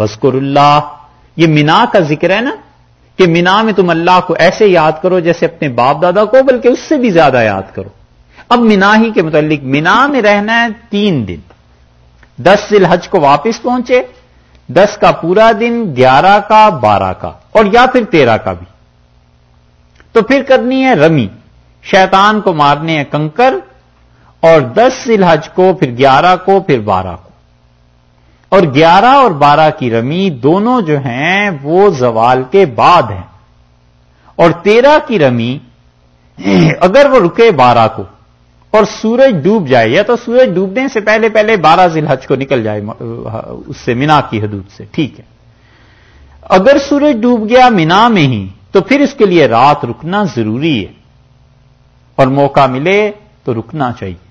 Whisker اللہ یہ مینا کا ذکر ہے نا؟ کہ مینا میں تم اللہ کو ایسے یاد کرو جیسے اپنے باپ دادا کو، بلکہ اس سے بھی زیادہ یاد کرو۔ اب مینا ہی کے متعلق مینا میں رہنا ہے تین دن۔ دس ذیل حج کو واپس پہنچے، دس کا پورا دن، گیارہ کا، بارہ کا، اور یا پھر تیرہ کا بھی۔ تو پھر کرنی ہے رمی۔ شیطان کو مارنے ہیں کنکر، اور دس ذیل حج کو، پھر گیارہ کو، پھر بارہ کو۔ اور گیارہ اور بارہ کی رمی دونوں جو ہیں وہ زوال کے بعد ہیں۔ اور تیرہ کی رمی اگر وہ رکے بارہ کو اور سورج ڈوب جائے، یا تو سورج ڈوبنے سے پہلے پہلے بارہ ذیل حج کو نکل جائے، اس سے مینا کی حدود سے، ٹھیک ہے۔ اگر سورج ڈوب گیا مینا میں ہی، تو پھر اس کے لیے رات رکنا ضروری ہے۔ اور موقع ملے تو رکنا چاہیے۔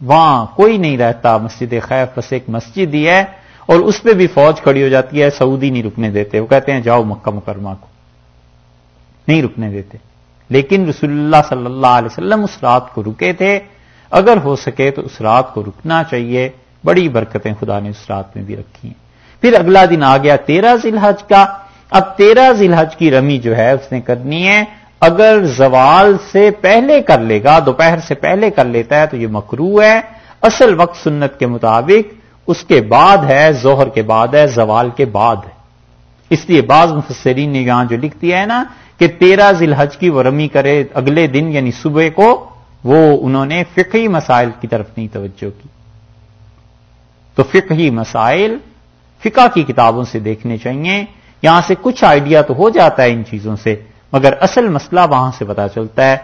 وہاں کوئی نہیں رہتا، مسجد خیف بس ایک مسجد ہی ہے۔ اور اس پہ بھی فوج کھڑی ہو جاتی ہے، سعودی نہیں رکنے دیتے۔ وہ کہتے ہیں، جاؤ مکہ مکرمہ کو۔ نہیں رکنے دیتے۔ لیکن رسول اللہ صلی اللہ علیہ وسلم اس رات کو رکے تھے۔ اگر ہو سکے تو اس رات کو رکنا چاہیے۔ بڑی برکتیں خدا نے اس رات میں بھی رکھی ہیں۔ پھر اگلا دن آ گیا تیرہ ذی الحج کا۔ اب تیرہ ذی الحج کی رمی جو ہے، اس نے کرنی ہے۔ اگر زوال سے پہلے کر لے گا، دوپہر سے پہلے کر لیتا ہے تو یہ مکرو ہے۔ اصل وقت سنت کے مطابق اس کے بعد ہے زہر کے بعد ہے، زوال کے بعد ہے۔ اس لیے بعض مفسرین نے یہاں جو لکھ دیا ہے نا کہ تیرہ ذی الحج کی وہ رمی کرے اگلے دن یعنی صبح کو، وہ انہوں نے فقہی مسائل کی طرف نہیں توجہ کی۔ تو فقہی مسائل فقہ کی کتابوں سے دیکھنے چاہیے۔ یہاں سے کچھ آئیڈیا تو ہو جاتا ہے ان چیزوں سے، مگر اصل مسئلہ وہاں سے پتا چلتا ہے۔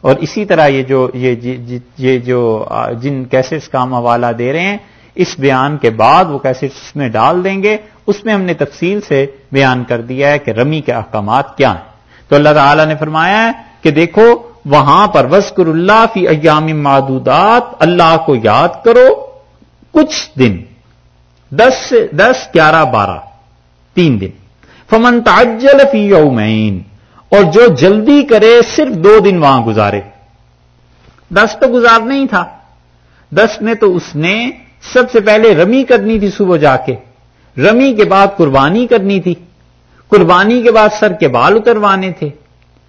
اور اسی طرح یہ جو یہ جی، جی، جو جن کیسٹس کا ہم حوالہ دے رہے ہیں اس بیان کے بعد وہ کیسٹس میں ڈال دیں گے، اس میں ہم نے تفصیل سے بیان کر دیا ہے کہ رمی کے احکامات کیا ہیں۔ تو اللہ تعالی نے فرمایا ہے کہ دیکھو، وہاں پر وسکر اللہ فی ایام معدودات، اللہ کو یاد کرو، کچھ دن، دس سے دس، گیارہ، بارہ، تین دن۔ فمن تعجل فی یومین، اور جو جلدی کرے، صرف دو دن وہاں گزارے۔ دس تو گزار نہیں تھا۔ دس میں تو اس نے سب سے پہلے رمی کرنی تھی صبح جا کے۔ رمی کے بعد قربانی کرنی تھی۔ قربانی کے بعد سر کے بال اتروانے تھے۔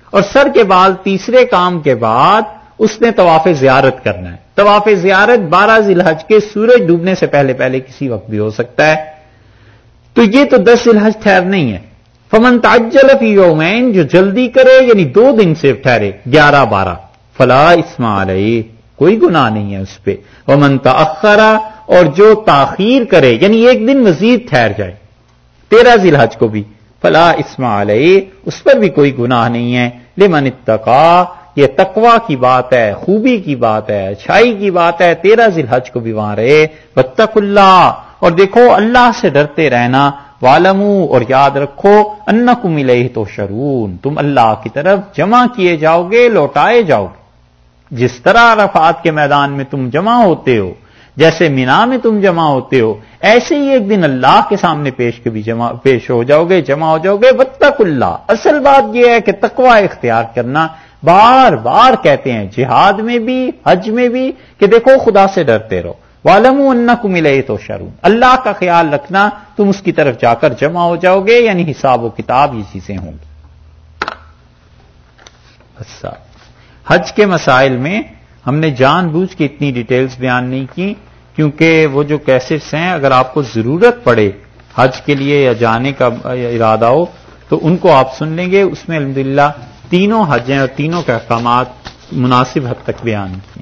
اور سر کے بال تیسرے کام کے بعد اس نے طواف زیارت کرنا ہے۔ طواف زیارت بارہ ذلحج کے سورج ڈوبنے سے پہلے پہلے کسی وقت بھی ہو سکتا ہے۔ تو یہ تو دس ذلحج ٹھہر نہیں ہے۔ فمن تاجل فی یومین، جو جلدی کرے یعنی دو دن سے ٹھہرے، گیارہ بارہ۔ فلا اسما علیہ، کوئی گناہ نہیں ہے اس پہ۔ ومن تاخرا اور جو تاخیر کرے یعنی ایک دن مزید ٹھہر جائے۔ تیرہ ذلحج کو بھی۔ فلا اسما علیہ، اس پر بھی کوئی گناہ نہیں ہے۔ لمن اتقا، یہ تقوا کی بات ہے، خوبی کی بات ہے، اچھائی کی بات ہے تیرہ ذی الحج کو بھی وہاں رہے۔ بتک اللہ، اور دیکھو، اللہ سے ڈرتے رہنا۔ والمو اور یاد رکھو ان کو ملے تو شرون تم اللہ کی طرف جمع کیے جاؤ گے، لوٹائے جاؤ گے۔ جس طرح رفات کے میدان میں تم جمع ہوتے ہو جیسے مینا میں تم جمع ہوتے ہو، ایسے ہی ایک دن اللہ کے سامنے پیش کے بھی جمع، پیش ہو جاؤ گے، جمع ہو جاؤ گے بتک اللہ اصل بات یہ ہے کہ تقوا اختیار کرنا بار بار کہتے ہیں، جہاد میں بھی، حج میں بھی، کہ دیکھو خدا سے ڈرتے رہو۔ والم ان کو ملے تو شروع اللہ کا خیال رکھنا، تم اس کی طرف جا کر جمع ہو جاؤ گے یعنی حساب و کتاب یہ چیزیں ہوں گی۔ حج کے مسائل میں ہم نے جان بوجھ کے اتنی ڈیٹیلز بیان نہیں کی، کیونکہ وہ جو کیسٹس ہیں، اگر آپ کو ضرورت پڑے حج کے لیے یا جانے کا ارادہ ہو، تو ان کو آپ سن لیں گے۔ اس میں الحمدللہ تینوں حج ہیں اور تینوں کے احکامات مناسب حد تک بیان ہیں۔